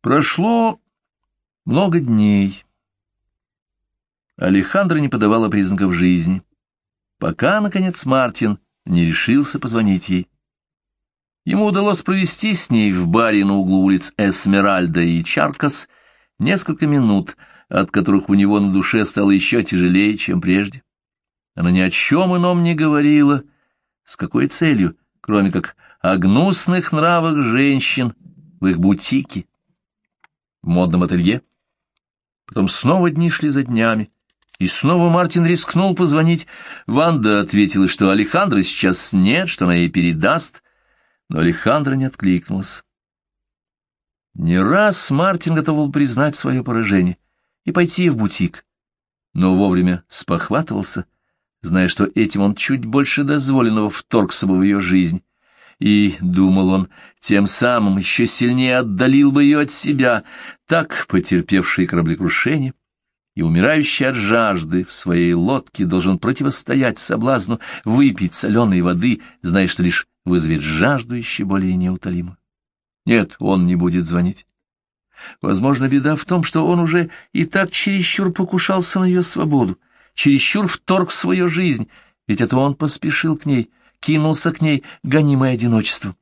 Прошло много дней. Алехандро не подавала признаков жизни, пока, наконец, Мартин не решился позвонить ей. Ему удалось провести с ней в баре на углу улиц Эсмеральда и Чаркас несколько минут, от которых у него на душе стало еще тяжелее, чем прежде. Она ни о чем ином не говорила. С какой целью, кроме как о гнусных нравах женщин в их бутике, в модном ателье? Потом снова дни шли за днями, и снова Мартин рискнул позвонить. Ванда ответила, что Алехандра сейчас нет, что она ей передаст, но Алехандра не откликнулась. Не раз Мартин готов был признать свое поражение и пойти в бутик, но вовремя спохватывался, зная, что этим он чуть больше дозволенного вторгся бы в ее жизнь, и, думал он, тем самым еще сильнее отдалил бы ее от себя, так потерпевший кораблекрушение и умирающий от жажды в своей лодке должен противостоять соблазну выпить соленой воды, зная, что лишь вызовет жажду еще более неутолимо. Нет, он не будет звонить. Возможно, беда в том, что он уже и так чересчур покушался на ее свободу, чересчур вторг в свою жизнь, ведь это он поспешил к ней, кинулся к ней, гонимый одиночеством.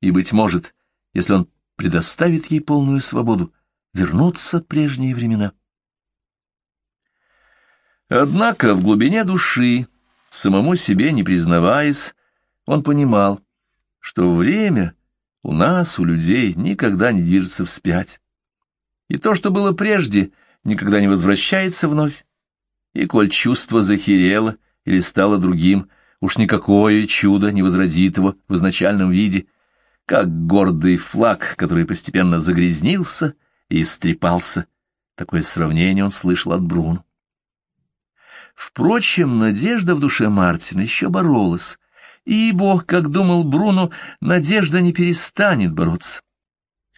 И, быть может, если он предоставит ей полную свободу, вернутся прежние времена. Однако в глубине души, самому себе не признаваясь, он понимал, что время у нас, у людей, никогда не движется вспять. И то, что было прежде, никогда не возвращается вновь. И коль чувство захерело или стало другим, уж никакое чудо не возродит его в изначальном виде, как гордый флаг, который постепенно загрязнился и истрепался. Такое сравнение он слышал от Бруно. Впрочем, надежда в душе Мартина еще боролась, ибо, как думал Бруно, надежда не перестанет бороться.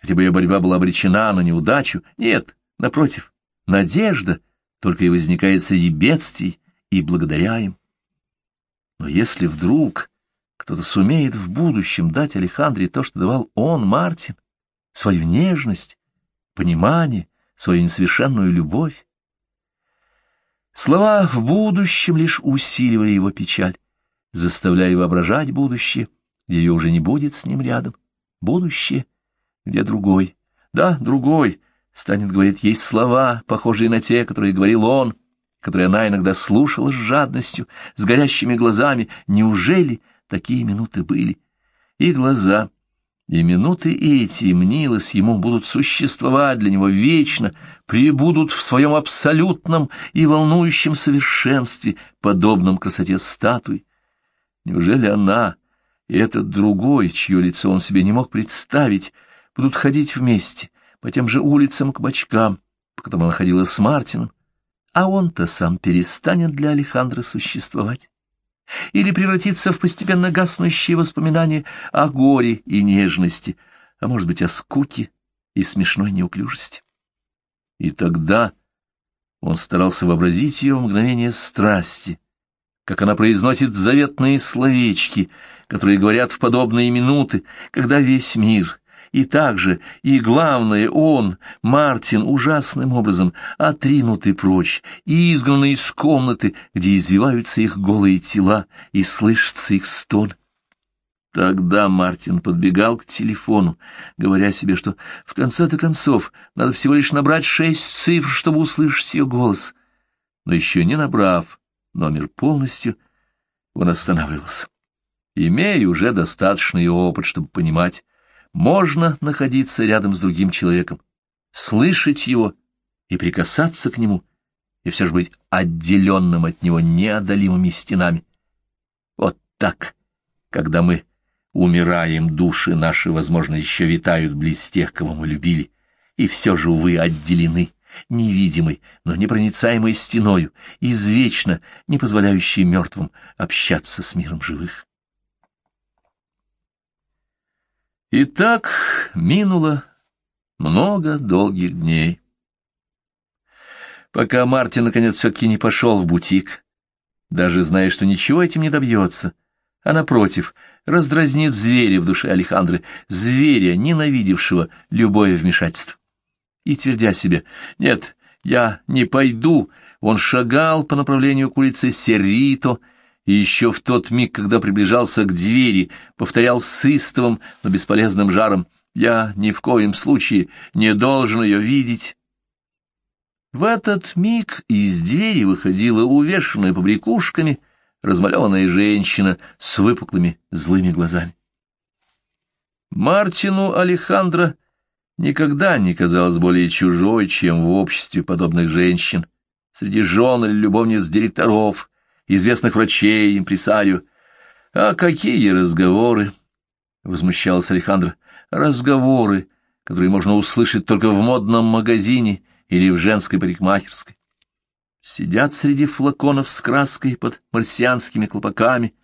Хотя бы ее борьба была обречена на неудачу, нет, напротив, надежда только и возникает среди бедствий и благодаря им. Но если вдруг кто-то сумеет в будущем дать Алехандре то, что давал он, Мартин, свою нежность, понимание, свою несовершенную любовь, слова «в будущем» лишь усиливали его печаль, заставляя воображать будущее, где ее уже не будет с ним рядом, будущее, где другой, да, другой, станет говорить ей слова, похожие на те, которые говорил он, которые она иногда слушала с жадностью, с горящими глазами. Неужели такие минуты были? И глаза, и минуты эти, мнилось, ему будут существовать для него вечно, прибудут в своем абсолютном и волнующем совершенстве, подобном красоте статуи. Неужели она и этот другой, чье лицо он себе не мог представить, будут ходить вместе по тем же улицам к бочкам, по которым она ходила с Мартином, а он-то сам перестанет для Алехандра существовать или превратится в постепенно гаснущие воспоминания о горе и нежности, а может быть, о скуке и смешной неуклюжести. И тогда он старался вообразить ее в мгновение страсти, как она произносит заветные словечки, которые говорят в подобные минуты, когда весь мир и также, и главное, он, Мартин, ужасным образом отринутый прочь и изгнанный из комнаты, где извиваются их голые тела и слышится их стон. Тогда Мартин подбегал к телефону, говоря себе, что в конце-то концов надо всего лишь набрать шесть цифр, чтобы услышать ее голос. Но еще не набрав номер полностью, он останавливался. Имея уже достаточный опыт, чтобы понимать, можно находиться рядом с другим человеком, слышать его и прикасаться к нему, и все же быть отделенным от него неодолимыми стенами. Вот так, когда мы умираем, души наши, возможно, еще витают близ тех, кого мы любили, и все же, увы, отделены невидимой, но непроницаемой стеною, извечно не позволяющей мертвым общаться с миром живых. И так минуло много долгих дней. Пока Мартин, наконец, все-таки не пошел в бутик, даже зная, что ничего этим не добьется, а, напротив, раздразнит зверя в душе Алехандры, зверя, ненавидевшего любое вмешательство. и твердя себе «Нет, я не пойду», он шагал по направлению к улице Серрито, и еще в тот миг, когда приближался к двери, повторял с истовым, но бесполезным жаром «Я ни в коем случае не должен ее видеть». В этот миг из двери выходила увешанная побрякушками размалеванная женщина с выпуклыми злыми глазами. Мартину Алехандро никогда не казалось более чужой, чем в обществе подобных женщин, среди жен или любовниц директоров, известных врачей, импресарио. А какие разговоры! — возмущался Алехандро. — Разговоры, которые можно услышать только в модном магазине или в женской парикмахерской. Сидят среди флаконов с краской под марсианскими колпаками,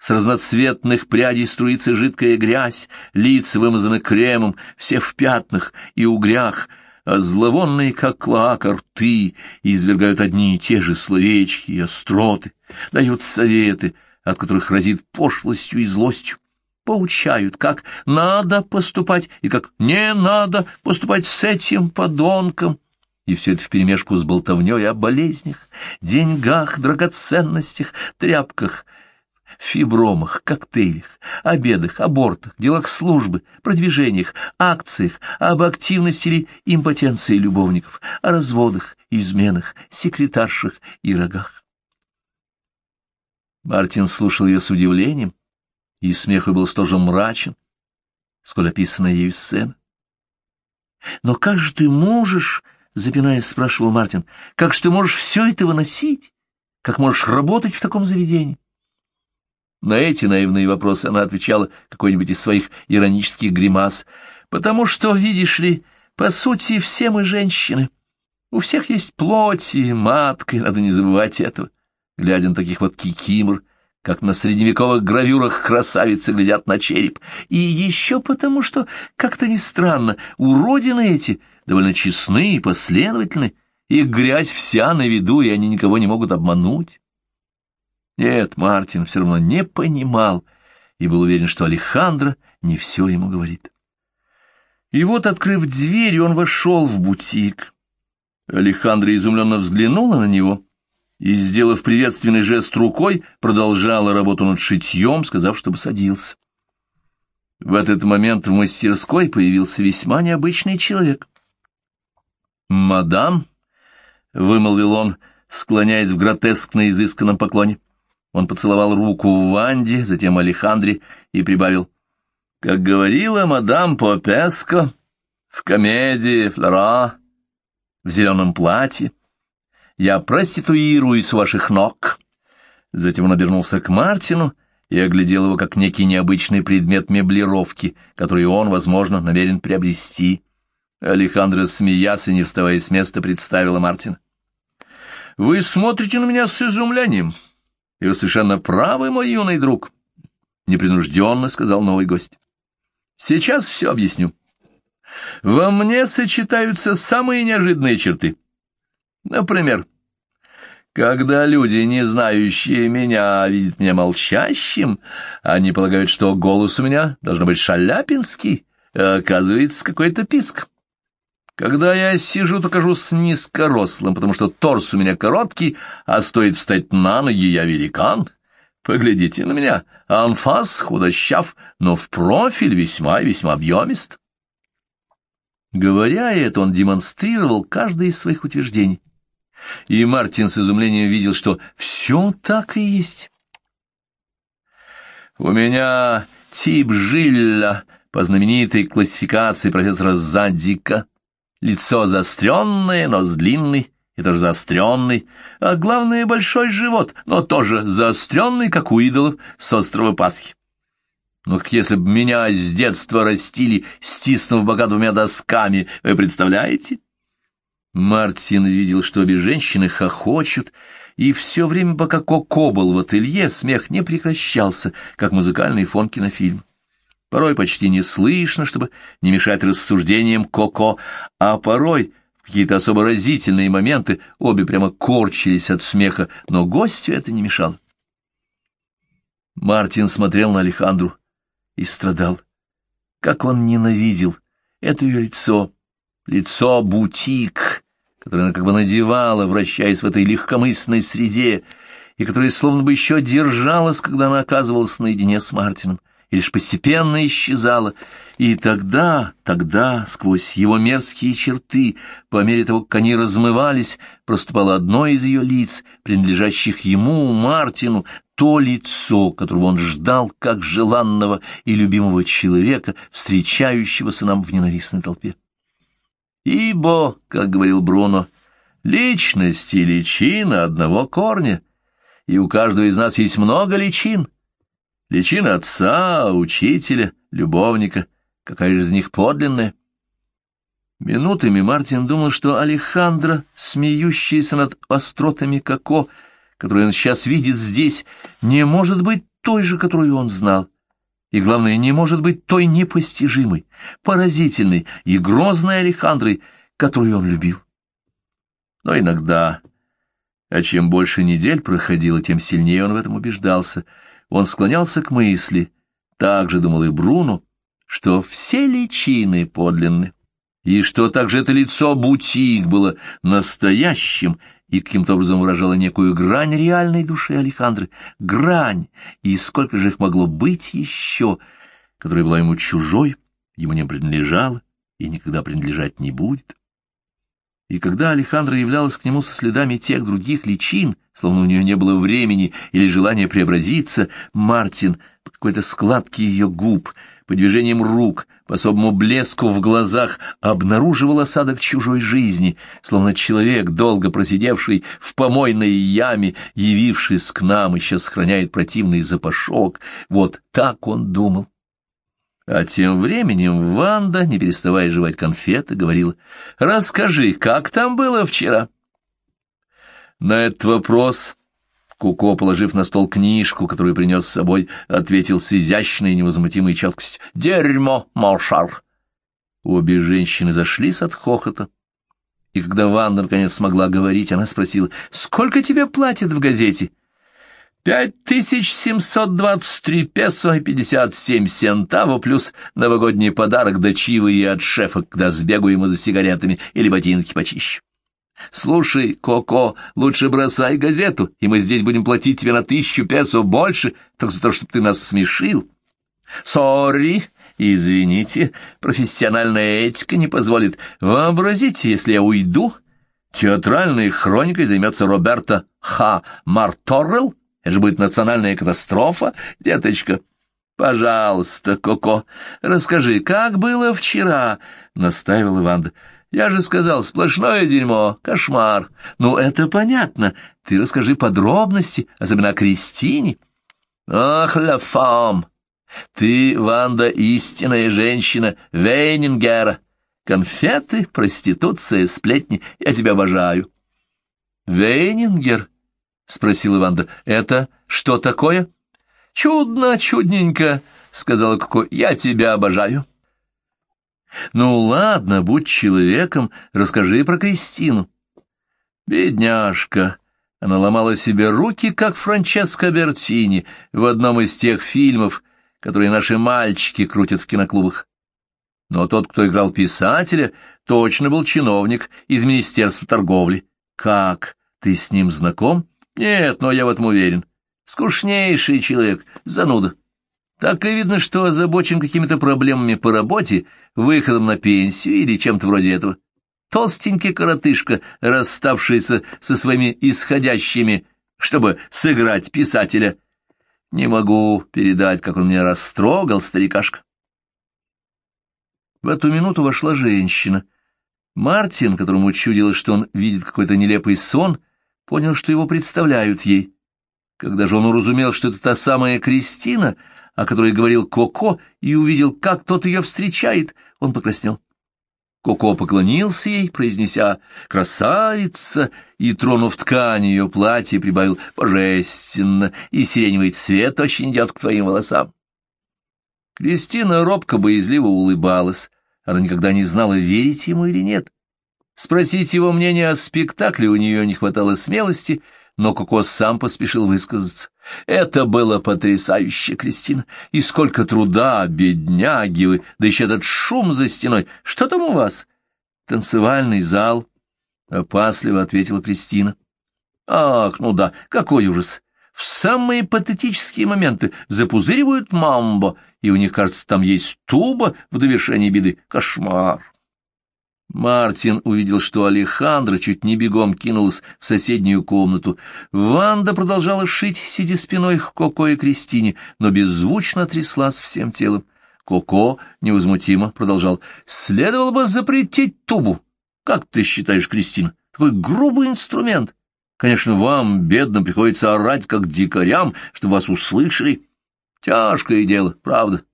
с разноцветных прядей струится жидкая грязь, лица вымазаны кремом, все в пятнах и угрях, а зловонные, как клоака, рты извергают одни и те же словечки и остроты, дают советы, от которых разит пошлостью и злостью, поучают, как надо поступать и как не надо поступать с этим подонком, и все это вперемешку с болтовней о болезнях, деньгах, драгоценностях, тряпках — фибромах, коктейлях, обедах, абортах, делах службы, продвижениях, акциях, об активности или импотенции любовников, о разводах, изменах, секретаршах и рогах. Мартин слушал ее с удивлением, и смех был столь же мрачен, сколь описанная ею сцена. «Но как же ты можешь, — запинаясь, спрашивал Мартин, — как же ты можешь все это выносить? Как можешь работать в таком заведении?» На эти наивные вопросы она отвечала какой-нибудь из своих иронических гримас, потому что, видишь ли, по сути, все мы женщины. У всех есть плоть и матка, и надо не забывать этого. Глядя на таких вот кикимор, как на средневековых гравюрах красавицы глядят на череп. И еще потому, что, как-то ни странно, уродины эти довольно честны и последовательны, их грязь вся на виду, и они никого не могут обмануть. Нет, Мартин все равно не понимал и был уверен, что Алехандро не все ему говорит. И вот, открыв дверь, он вошел в бутик. Алехандро изумленно взглянула на него и, сделав приветственный жест рукой, продолжала работу над шитьем, сказав, чтобы садился. В этот момент в мастерской появился весьма необычный человек. «Мадам», — вымолвил он, склоняясь в гротескно изысканном поклоне, — он поцеловал руку Ванде, затем Алехандре и прибавил. «Как говорила мадам Попеско в комедии Флора в зеленом платье, я проституируюсь ваших ног». Затем он обернулся к Мартину и оглядел его как некий необычный предмет меблировки, который он, возможно, намерен приобрести. Алехандро, смеясь и не вставая с места, представила Мартина. «Вы смотрите на меня с изумлением». — И вы совершенно правы, мой юный друг, — непринужденно сказал новый гость. — Сейчас все объясню. Во мне сочетаются самые неожиданные черты. Например, когда люди, не знающие меня, видят меня молчащим, они полагают, что голос у меня должен быть шаляпинский, а оказывается какой-то писк. Когда я сижу, то кажусь низкорослым, потому что торс у меня короткий, а стоит встать на ноги, я великан. Поглядите на меня, анфас худощав, но в профиль весьма и весьма объемист. Говоря это, он демонстрировал каждое из своих утверждений. И Мартин с изумлением видел, что все так и есть. «У меня тип Жилля по знаменитой классификации профессора Задика», лицо заостренное, нос длинный и тоже заостренный, а главное — большой живот, но тоже заостренный, как у идолов с острова Пасхи. Ну, как если бы меня с детства растили, стиснув бока двумя досками, вы представляете? Мартин видел, что обе женщины хохочут, и все время, пока Коко был в ателье, смех не прекращался, как музыкальный фон кинофильма. Порой почти не слышно, чтобы не мешать рассуждениям Коко, а порой в какие-то особо разительные моменты обе прямо корчились от смеха, но гостю это не мешало. Мартин смотрел на Алехандру и страдал. Как он ненавидел это ее лицо, лицо бутик, которое она как бы надевала, вращаясь в этой легкомысленной среде, и которое словно бы еще держалось, когда она оказывалась наедине с Мартином и лишь постепенно исчезала, и тогда, тогда, сквозь его мерзкие черты, по мере того, как они размывались, проступало одно из ее лиц, принадлежащих ему, Мартину, то лицо, которого он ждал как желанного и любимого человека, встречающегося нам в ненавистной толпе. Ибо, как говорил Бруно, личность и личина одного корня, и у каждого из нас есть много личин — Личина отца, учителя, любовника, какая же из них подлинная? Минутами Мартин думал, что Алехандро, смеющаяся над остротами Коко, которую он сейчас видит здесь, не может быть той же, которую он знал. И, главное, не может быть той непостижимой, поразительной и грозной Алехандрой, которую он любил. Но иногда, а чем больше недель проходило, тем сильнее он в этом убеждался — он склонялся к мысли, так же думал и Бруно, что все личины подлинны, и что также это лицо Бутик было настоящим и каким-то образом выражало некую грань реальной души Алехандры, грань, и сколько же их могло быть еще, которая была ему чужой, ему не принадлежала и никогда принадлежать не будет. И когда Алехандра являлась к нему со следами тех других личин, словно у нее не было времени или желания преобразиться, Мартин по какой-то складке ее губ, по движениям рук, по особому блеску в глазах обнаруживал осадок чужой жизни, словно человек, долго просидевший в помойной яме, явившись к нам, еще сохраняет противный запашок. Вот так он думал. А тем временем Ванда, не переставая жевать конфеты, говорила, «Расскажи, как там было вчера?» На этот вопрос Куко, положив на стол книжку, которую принес с собой, ответил с изящной и невозмутимой четкостью, «Дерьмо, Маршар!» Обе женщины зашлись от хохота. И когда Ванда наконец смогла говорить, она спросила, «Сколько тебе платят в газете?» Пять тысяч семьсот двадцать три песо и пятьдесят семь центаво плюс новогодний подарок до чивы и от шефа, когда сбегу ему за сигаретами или ботинки почищу. Слушай, Коко, лучше бросай газету, и мы здесь будем платить тебе на тысячу песо больше, только за то, чтобы ты нас смешил. Сори, извините, профессиональная этика не позволит. Вообразите, если я уйду, театральной хроникой займется Роберто Х. Марторрелл, это же будет национальная катастрофа, деточка. Пожалуйста, Коко, расскажи, как было вчера, — настаивал Иванда. Я же сказал, сплошное дерьмо, кошмар. Ну, это понятно. Ты расскажи подробности, особенно о Кристине. Ах, ла фам! Ты, Ванда, истинная женщина Вейнингера. Конфеты, проституция, сплетни. Я тебя обожаю. Вейнингер? — спросил Иванда. — Это что такое? — Чудно, чудненько, — сказала Коко. — Я тебя обожаю. — Ну, ладно, будь человеком, расскажи про Кристину. Бедняжка. Она ломала себе руки, как Франческо Бертини в одном из тех фильмов, которые наши мальчики крутят в киноклубах. Но тот, кто играл писателя, точно был чиновник из Министерства торговли. Как? Ты с ним знаком? Нет, но я в этом уверен. Скучнейший человек, зануда. Так и видно, что озабочен какими-то проблемами по работе, выходом на пенсию или чем-то вроде этого. Толстенький коротышка, расставшийся со своими исходящими, чтобы сыграть писателя. Не могу передать, как он меня растрогал, старикашка. В эту минуту вошла женщина. Мартин, которому чудилось, что он видит какой-то нелепый сон, — понял, что его представляют ей. Когда же он уразумел, что это та самая Кристина, о которой говорил Коко, и увидел, как тот ее встречает, он покраснел. Коко поклонился ей, произнеся «красавица», и, тронув ткань ее платья, прибавил «божественно», и сиреневый цвет очень идет к твоим волосам. Кристина робко боязливо улыбалась. Она никогда не знала, верить ему или нет. Спросить его мнение о спектакле у нее не хватало смелости, но Коко сам поспешил высказаться. «Это было потрясающе, Кристина! И сколько труда, бедняги вы! Да еще этот шум за стеной! Что там у вас?» танцевальный зал, — опасливо ответила Кристина. Ах, ну да, какой ужас! В самые патетические моменты запузыривают мамбо, и у них, кажется, там есть туба в довершении беды. Кошмар! Мартин увидел, что Алехандро чуть не бегом кинулась в соседнюю комнату. Ванда продолжала шить, сидя спиной к Коко и Кристине, но беззвучно тряслась всем телом. Коко невозмутимо продолжал. «Следовало бы запретить тубу. Как ты считаешь, Кристина? Такой грубый инструмент. Конечно, вам, бедным, приходится орать, как дикарям, чтобы вас услышали. Тяжкое дело, правда.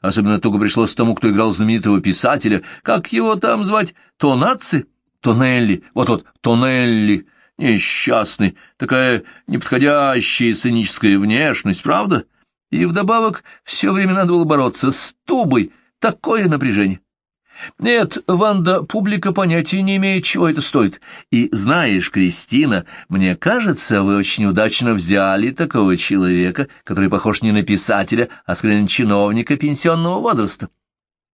Особенно только пришлось тому, кто играл знаменитого писателя. Как его там звать? Тонаци? Тонелли. Вот-вот, Тонелли. Несчастный. Такая неподходящая сценическая внешность, правда? И вдобавок все время надо было бороться с тубой. Такое напряжение. Нет, Ванда, публика понятия не имеет, чего это стоит. И знаешь, Кристина, мне кажется, вы очень удачно взяли такого человека, который похож не на писателя, а скорее на чиновника пенсионного возраста.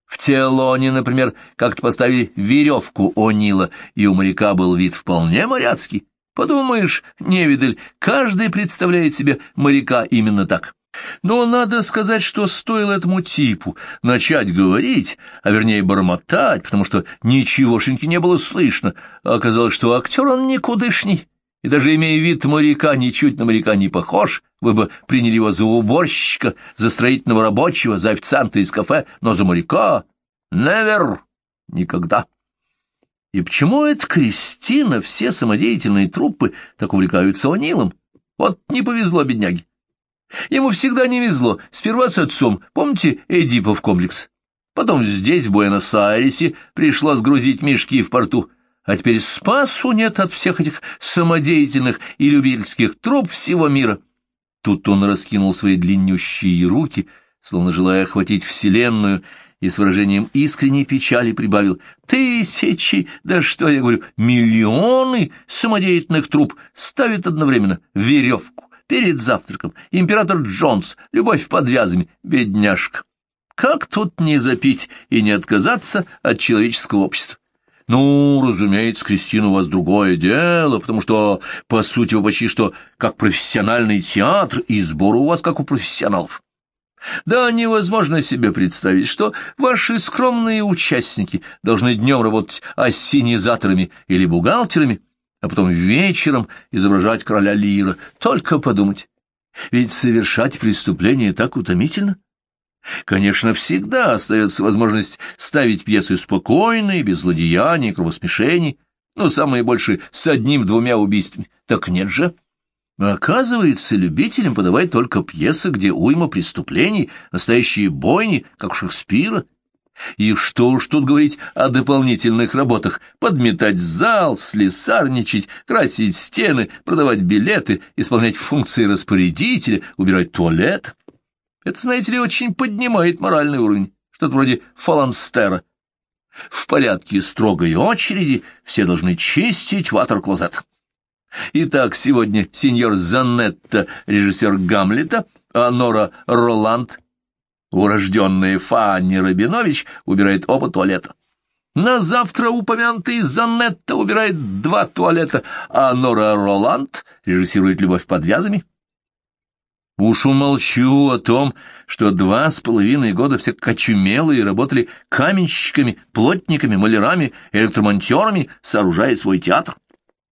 В Телоне, например, как-то поставили веревку О'Нила, и у моряка был вид вполне моряцкий. Подумаешь, невидаль, каждый представляет себе моряка именно так. Но надо сказать, что стоило этому типу начать говорить, а вернее бормотать, потому что ничегошеньки не было слышно, а оказалось, что актер он никудышний, и даже имея вид моряка, ничуть на моряка не похож, вы бы приняли его за уборщика, за строительного рабочего, за официанта из кафе, но за моряка — never, никогда. И почему это Кристина, все самодеятельные труппы так увлекаются О'Нилом? Вот не повезло бедняге. Ему всегда не везло. Сперва с отцом, помните Эдипов комплекс? Потом здесь, в Буэнос-Айресе, пришлось грузить мешки в порту. А теперь спасу нет от всех этих самодеятельных и любительских труп всего мира. Тут он раскинул свои длиннющие руки, словно желая охватить вселенную, и с выражением искренней печали прибавил «Тысячи, да что я говорю, миллионы самодеятельных труп ставят одновременно веревку, перед завтраком, император Джонс, любовь под вязами, бедняжка. Как тут не запить и не отказаться от человеческого общества? Ну, разумеется, Кристина, у вас другое дело, потому что, по сути, вы почти что как профессиональный театр, и сбор у вас как у профессионалов. Да, невозможно себе представить, что ваши скромные участники должны днем работать ассенизаторами или бухгалтерами, а потом вечером изображать короля Лира. Только подумать. Ведь совершать преступление так утомительно. Конечно, всегда остается возможность ставить пьесы спокойные, без злодеяний, кровосмешений, но самые больше с одним-двумя убийствами. Так нет же. Оказывается, любителям подавать только пьесы, где уйма преступлений, настоящие бойни, как у Шекспира, и что уж тут говорить о дополнительных работах. Подметать зал, слесарничать, красить стены, продавать билеты, исполнять функции распорядителя, убирать туалет. Это, знаете ли, очень поднимает моральный уровень. Что-то вроде фаланстера. В порядке строгой очереди все должны чистить ватер-клозет. Итак, сегодня сеньор Занетта, режиссер Гамлета, а Нора Роланд, урожденная Фанни Рабинович убирает оба туалета. На завтра упомянутый Занетта убирает два туалета, а Нора Роланд режиссирует «Любовь под вязами». Уж умолчу о том, что два с половиной года все кочумелые работали каменщиками, плотниками, малярами, электромонтерами, сооружая свой театр.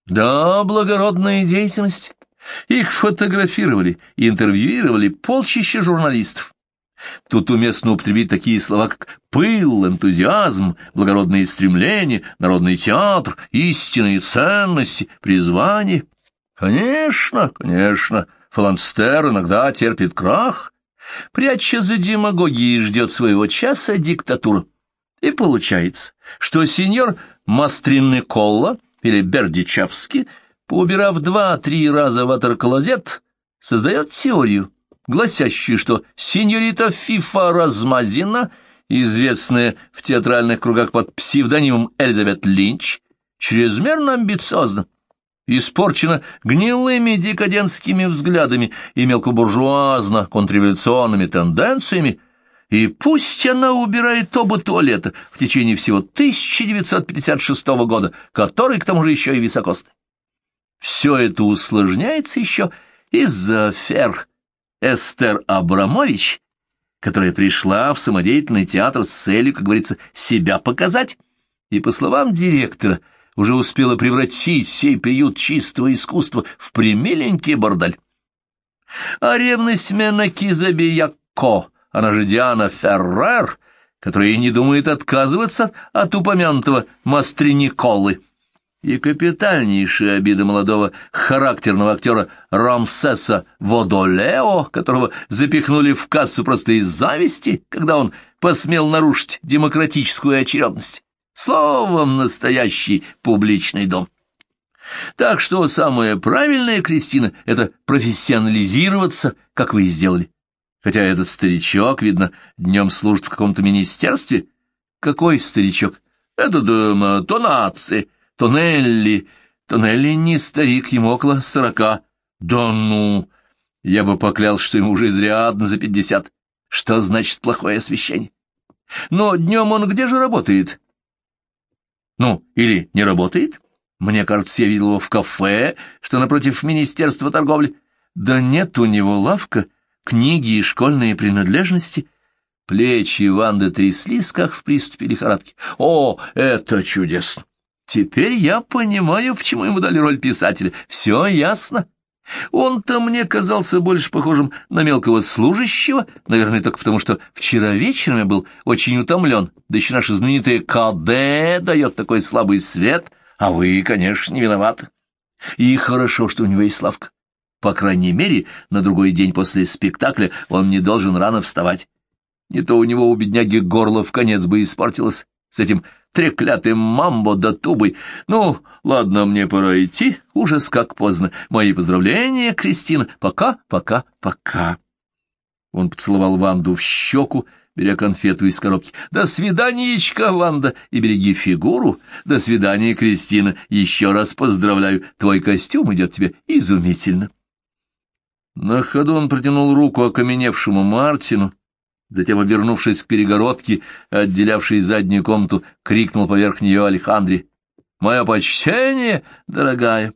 Да, благородная деятельность. Их фотографировали и интервьюировали полчища журналистов. Тут уместно употребить такие слова, как пыл, энтузиазм, благородные стремления, народный театр, истинные ценности, призвание. Конечно, конечно, фаланстер иногда терпит крах, пряча за демагогией ждет своего часа диктатура. И получается, что сеньор Мастринниколла или Бердичевский, поубирав два-три раза ватер-клозет, создает теорию, гласящую, что сеньорита Фифа Размазина, известная в театральных кругах под псевдонимом Элизабет Линч, чрезмерно амбициозна, испорчена гнилыми декадентскими взглядами и мелкобуржуазно-контрреволюционными тенденциями, И пусть она убирает оба туалета в течение всего 1956 года, который, к тому же, еще и високосный. Все это усложняется еще из-за афер. Эстер Абрамович, которая пришла в самодеятельный театр с целью, как говорится, себя показать, и, по словам директора, уже успела превратить сей приют чистого искусства в примиленький бордель. А ревность Менаки Забияко, она же Диана Феррер, которая и не думает отказываться от упомянутого мастри Николы, и капитальнейшая обида молодого характерного актера Рамсеса Водолео, которого запихнули в кассу просто из зависти, когда он посмел нарушить демократическую очередность. Словом, настоящий публичный дом. Так что самое правильное, Кристина, это профессионализироваться, как вы и сделали. Хотя этот старичок, видно, днем служит в каком-то министерстве. Какой старичок? Это, дома Тонаци, Тонелли. Тонелли не старик, ему около сорока. Да ну! Я бы поклял, что ему уже изрядно за пятьдесят. Что значит плохое освещение? Но днем он где же работает? Ну, или не работает? Мне кажется, я видел его в кафе, что напротив Министерства торговли. Да нет у него лавка, книги и школьные принадлежности. Плечи Ванды тряслись, как в приступе лихорадки. О, это чудесно! Теперь я понимаю, почему ему дали роль писателя. Все ясно. Он-то мне казался больше похожим на мелкого служащего, наверное, только потому, что вчера вечером я был очень утомлен, да еще наша знаменитая КД дает такой слабый свет, а вы, конечно, не виноваты. И хорошо, что у него есть Славка. По крайней мере, на другой день после спектакля он не должен рано вставать. Не то у него у бедняги горло в конец бы испортилось с этим треклятым мамбо да тубой. Ну, ладно, мне пора идти, ужас как поздно. Мои поздравления, Кристина. Пока, пока, пока. Он поцеловал Ванду в щеку, беря конфету из коробки. «До свиданиечка, Ванда, и береги фигуру. До свидания, Кристина. Еще раз поздравляю. Твой костюм идет тебе изумительно». На ходу он протянул руку окаменевшему Мартину, Затем, обернувшись к перегородке, отделявшей заднюю комнату, крикнул поверх нее Алехандре. «Мое почтение, дорогая!»